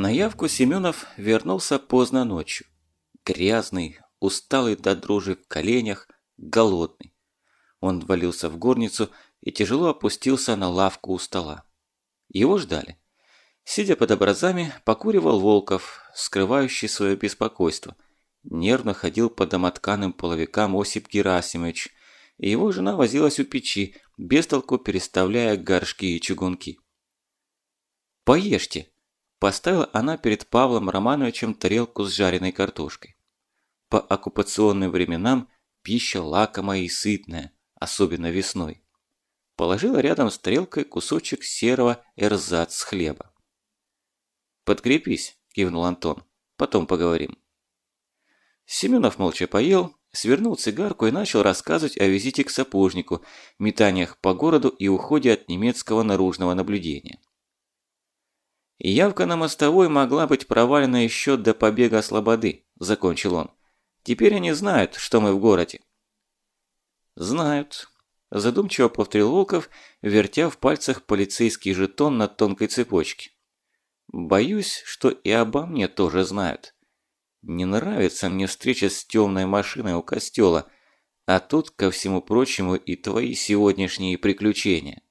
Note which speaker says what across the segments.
Speaker 1: На явку Семенов вернулся поздно ночью. Грязный, усталый до дрожи в коленях, голодный. Он ввалился в горницу и тяжело опустился на лавку у стола. Его ждали. Сидя под образами, покуривал Волков, скрывающий свое беспокойство. Нервно ходил по домотканым половикам Осип Герасимович, и его жена возилась у печи, без толку переставляя горшки и чугунки. «Поешьте!» Поставила она перед Павлом Романовичем тарелку с жареной картошкой. По оккупационным временам пища лакомая и сытная, особенно весной. Положила рядом с тарелкой кусочек серого эрзац хлеба. «Подкрепись», – кивнул Антон. «Потом поговорим». Семенов молча поел, свернул цигарку и начал рассказывать о визите к сапожнику, метаниях по городу и уходе от немецкого наружного наблюдения. «Явка на мостовой могла быть провалена еще до побега Слободы», – закончил он. «Теперь они знают, что мы в городе». «Знают», – задумчиво повторил Волков, вертя в пальцах полицейский жетон на тонкой цепочке. «Боюсь, что и обо мне тоже знают. Не нравится мне встреча с темной машиной у костела, а тут, ко всему прочему, и твои сегодняшние приключения».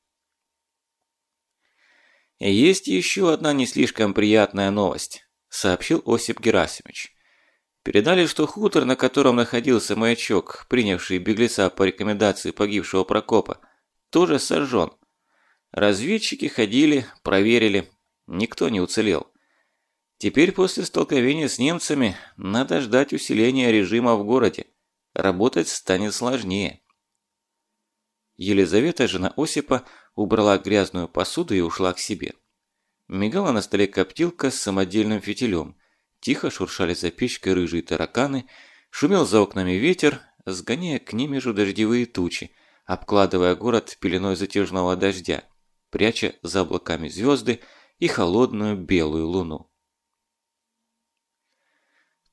Speaker 1: «Есть еще одна не слишком приятная новость», – сообщил Осип Герасимович. «Передали, что хутор, на котором находился маячок, принявший беглеца по рекомендации погибшего Прокопа, тоже сожжен. Разведчики ходили, проверили, никто не уцелел. Теперь после столкновения с немцами надо ждать усиления режима в городе. Работать станет сложнее». Елизавета, жена Осипа, убрала грязную посуду и ушла к себе. Мигала на столе коптилка с самодельным фитилем. Тихо шуршали за печкой рыжие тараканы, шумел за окнами ветер, сгоняя к ним между дождевые тучи, обкладывая город пеленой затяжного дождя, пряча за облаками звезды и холодную белую луну.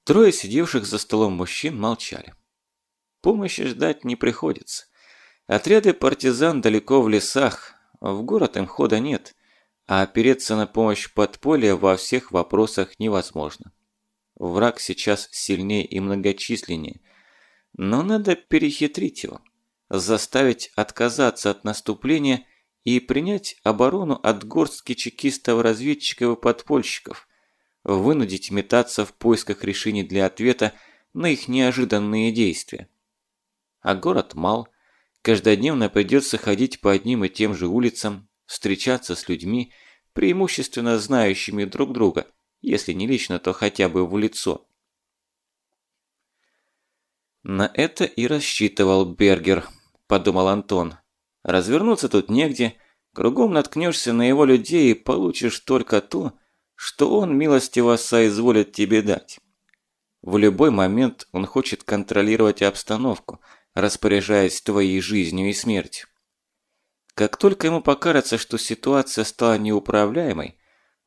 Speaker 1: Трое сидевших за столом мужчин молчали. Помощи ждать не приходится. Отряды партизан далеко в лесах, в город им хода нет, а опереться на помощь подполья во всех вопросах невозможно. Враг сейчас сильнее и многочисленнее, но надо перехитрить его, заставить отказаться от наступления и принять оборону от горстки чекистов-разведчиков и подпольщиков, вынудить метаться в поисках решений для ответа на их неожиданные действия. А город мал, Каждодневно придется ходить по одним и тем же улицам, встречаться с людьми, преимущественно знающими друг друга, если не лично, то хотя бы в лицо. На это и рассчитывал Бергер, подумал Антон. Развернуться тут негде, кругом наткнешься на его людей и получишь только то, что он милостиво соизволит тебе дать. В любой момент он хочет контролировать обстановку – распоряжаясь твоей жизнью и смертью. Как только ему покажется, что ситуация стала неуправляемой,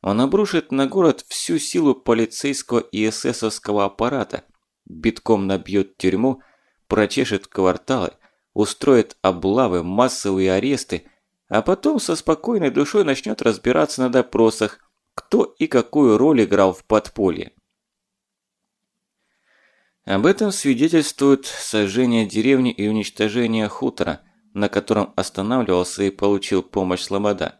Speaker 1: он обрушит на город всю силу полицейского и эсэсовского аппарата, битком набьет тюрьму, прочешет кварталы, устроит облавы, массовые аресты, а потом со спокойной душой начнет разбираться на допросах, кто и какую роль играл в подполье. Об этом свидетельствует сожжение деревни и уничтожение хутора, на котором останавливался и получил помощь Слобода.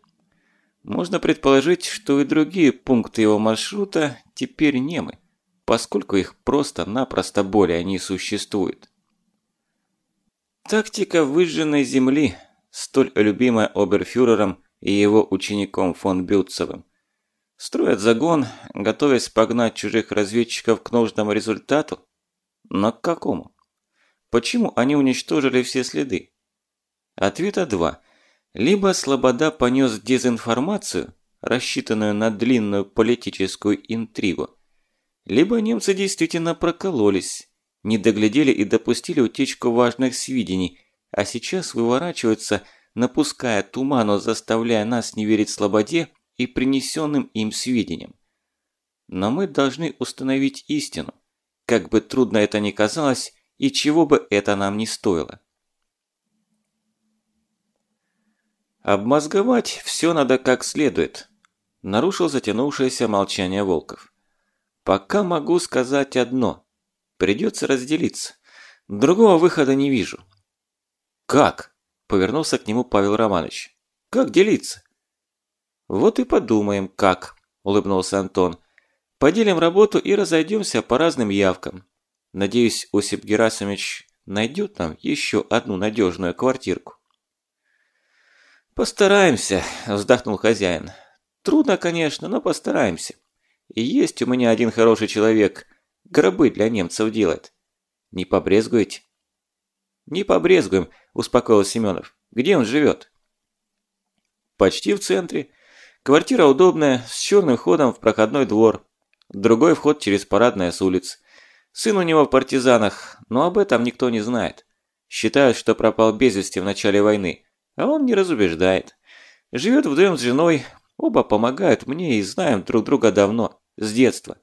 Speaker 1: Можно предположить, что и другие пункты его маршрута теперь немы, поскольку их просто-напросто более не существует. Тактика выжженной земли, столь любимая оберфюрером и его учеником фон Бютцевым. Строят загон, готовясь погнать чужих разведчиков к нужному результату, но к какому? Почему они уничтожили все следы? Ответа два. Либо Слобода понес дезинформацию, рассчитанную на длинную политическую интригу, либо немцы действительно прокололись, не доглядели и допустили утечку важных сведений, а сейчас выворачиваются, напуская туману, заставляя нас не верить Слободе и принесенным им сведениям. Но мы должны установить истину как бы трудно это ни казалось и чего бы это нам не стоило. Обмозговать все надо как следует. Нарушил затянувшееся молчание Волков. Пока могу сказать одно. Придется разделиться. Другого выхода не вижу. Как? Повернулся к нему Павел Романович. Как делиться? Вот и подумаем, как, улыбнулся Антон. Поделим работу и разойдемся по разным явкам. Надеюсь, Осип Герасимович найдет нам еще одну надежную квартирку. «Постараемся», – вздохнул хозяин. «Трудно, конечно, но постараемся. И есть у меня один хороший человек, гробы для немцев делает. Не побрезгуете?» «Не побрезгуем», – успокоил Семенов. «Где он живет?» «Почти в центре. Квартира удобная, с черным ходом в проходной двор. Другой вход через парадное с улиц. Сын у него в партизанах, но об этом никто не знает. Считают, что пропал без вести в начале войны. А он не разубеждает. Живет вдвоем с женой, оба помогают мне и знаем друг друга давно, с детства.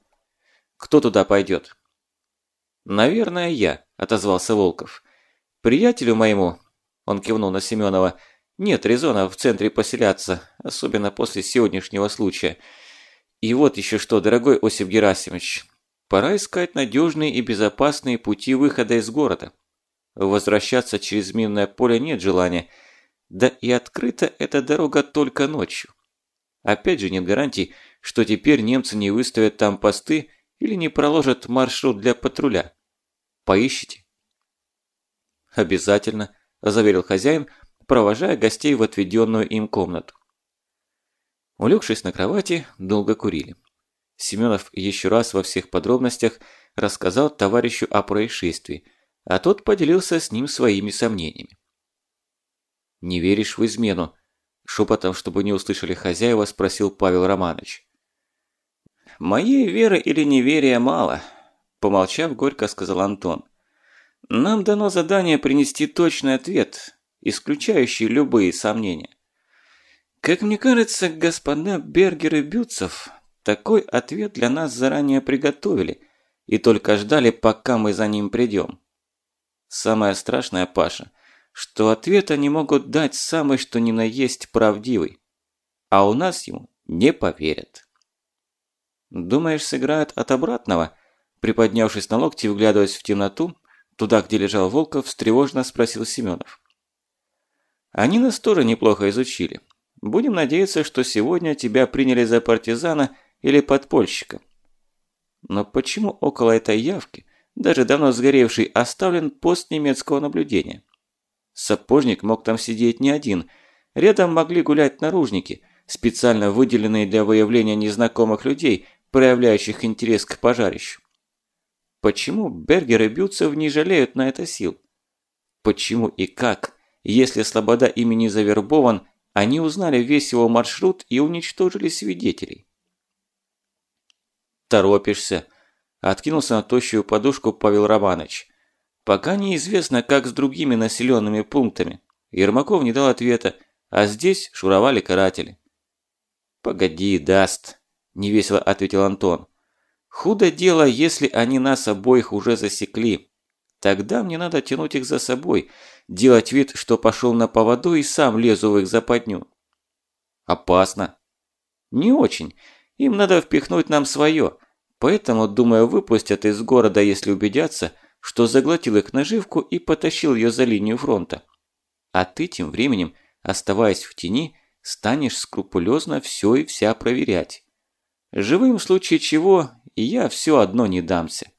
Speaker 1: Кто туда пойдет? Наверное, я, отозвался Волков. Приятелю моему, он кивнул на Семенова, нет резона в центре поселяться, особенно после сегодняшнего случая. И вот еще что, дорогой Осип Герасимович, пора искать надежные и безопасные пути выхода из города. Возвращаться через минное поле нет желания – да и открыта эта дорога только ночью. Опять же нет гарантий, что теперь немцы не выставят там посты или не проложат маршрут для патруля. Поищите. Обязательно, заверил хозяин, провожая гостей в отведенную им комнату. Улегшись на кровати, долго курили. Семенов еще раз во всех подробностях рассказал товарищу о происшествии, а тот поделился с ним своими сомнениями. «Не веришь в измену?» Шепотом, чтобы не услышали хозяева, спросил Павел Романович. «Моей веры или неверия мало», – помолчав, горько сказал Антон. «Нам дано задание принести точный ответ, исключающий любые сомнения. Как мне кажется, господа Бергер и Бютцев такой ответ для нас заранее приготовили и только ждали, пока мы за ним придем. Самое страшное, Паша – что ответ они могут дать самый что ни на есть правдивый. А у нас ему не поверят. Думаешь, сыграют от обратного? Приподнявшись на локти и вглядываясь в темноту, туда, где лежал Волков, встревожно спросил Семенов. Они нас тоже неплохо изучили. Будем надеяться, что сегодня тебя приняли за партизана или подпольщика. Но почему около этой явки, даже давно сгоревший, оставлен пост немецкого наблюдения? Сапожник мог там сидеть не один. Рядом могли гулять наружники, специально выделенные для выявления незнакомых людей, проявляющих интерес к пожарищу. Почему Бергер и Бютцев не жалеют на это сил? Почему и как, если Слобода ими не завербован, они узнали весь его маршрут и уничтожили свидетелей? «Торопишься», – откинулся на тощую подушку Павел Романович. Пока неизвестно, как с другими населенными пунктами. Ермаков не дал ответа, а здесь шуровали каратели. «Погоди, даст», – невесело ответил Антон. «Худо дело, если они нас обоих уже засекли. Тогда мне надо тянуть их за собой, делать вид, что пошел на поводу и сам лезу в их западню». «Опасно». «Не очень. Им надо впихнуть нам свое. Поэтому, думаю, выпустят из города, если убедятся – что заглотил их наживку и потащил ее за линию фронта. А ты тем временем, оставаясь в тени, станешь скрупулезно все и вся проверять. Живым в случае чего я все одно не дамся.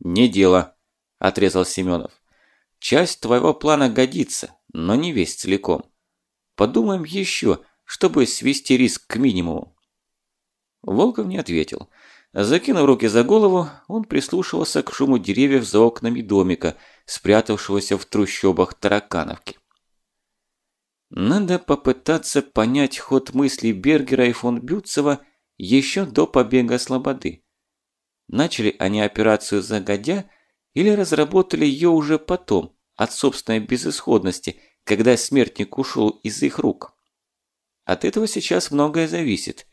Speaker 1: «Не дело», – отрезал Семенов. «Часть твоего плана годится, но не весь целиком. Подумаем еще, чтобы свести риск к минимуму». Волков не ответил. Закинув руки за голову, он прислушивался к шуму деревьев за окнами домика, спрятавшегося в трущобах Таракановки. Надо попытаться понять ход мыслей Бергера и фон Бютцева еще до побега Слободы. Начали они операцию загодя или разработали ее уже потом, от собственной безысходности, когда смертник ушел из их рук? От этого сейчас многое зависит.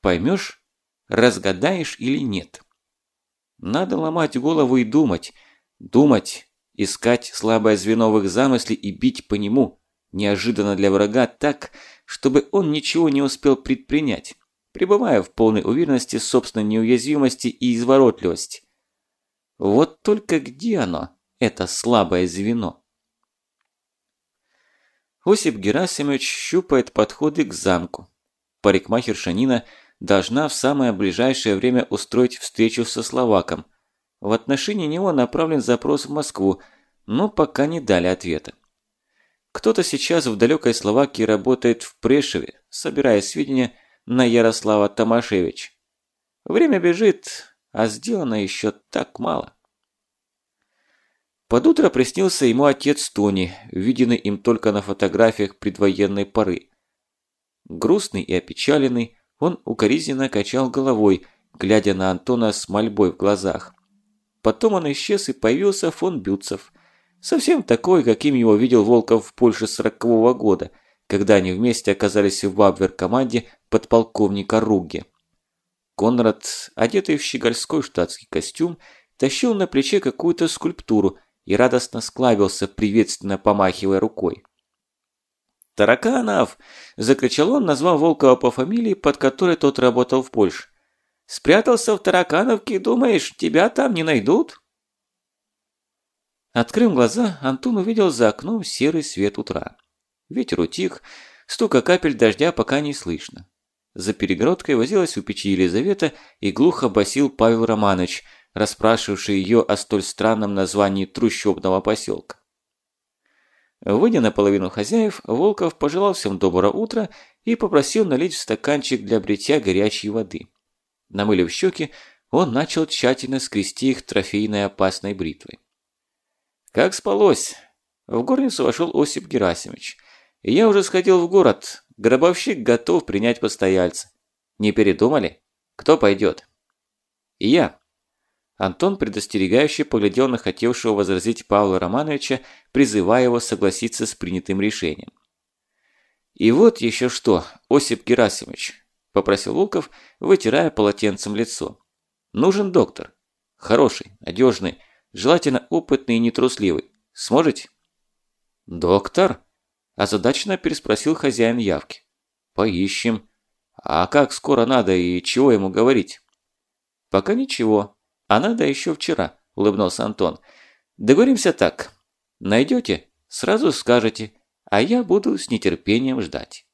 Speaker 1: Поймешь, разгадаешь или нет. Надо ломать голову и думать, думать, искать слабое звено в их замысле и бить по нему, неожиданно для врага так, чтобы он ничего не успел предпринять, пребывая в полной уверенности собственной неуязвимости и изворотливости. Вот только где оно, это слабое звено? Осип Герасимович щупает подходы к замку. Парикмахерша Нина должна в самое ближайшее время устроить встречу со Словаком. В отношении него направлен запрос в Москву, но пока не дали ответа. Кто-то сейчас в далекой Словакии работает в Прешеве, собирая сведения на Ярослава Томашевич. Время бежит, а сделано еще так мало. Под утро приснился ему отец Тони, виденный им только на фотографиях предвоенной поры. Грустный и опечаленный, он укоризненно качал головой, глядя на Антона с мольбой в глазах. Потом он исчез и появился фон Бютцев. Совсем такой, каким его видел Волков в Польше сорокового года, когда они вместе оказались в Абвер-команде подполковника Руги. Конрад, одетый в щегольской штатский костюм, тащил на плече какую-то скульптуру и радостно склавился, приветственно помахивая рукой. «Тараканов!» – закричал он, назвав Волкова по фамилии, под которой тот работал в Польше. «Спрятался в Таракановке, думаешь, тебя там не найдут?» Открыв глаза, Антон увидел за окном серый свет утра. Ветер утих, стука капель дождя пока не слышно. За перегородкой возилась у печи Елизавета и глухо басил Павел Романович, расспрашивавший ее о столь странном названии трущобного поселка. Выйдя на половину хозяев, Волков пожелал всем доброго утра и попросил налить в стаканчик для бритья горячей воды. Намылив щеки, он начал тщательно скрести их трофейной опасной бритвой. Как спалось? В горницу вошел Осип Герасимович. Я уже сходил в город. Гробовщик готов принять постояльца. Не передумали? Кто пойдет? Я. Антон предостерегающе поглядел на хотевшего возразить Павла Романовича, призывая его согласиться с принятым решением. «И вот еще что, Осип Герасимович», – попросил Волков, вытирая полотенцем лицо. «Нужен доктор. Хороший, надежный, желательно опытный и нетрусливый. Сможете?» «Доктор?» – озадаченно переспросил хозяин явки. «Поищем. А как скоро надо и чего ему говорить?» «Пока ничего», а надо еще вчера, улыбнулся Антон. Договоримся так. Найдете, сразу скажете, а я буду с нетерпением ждать.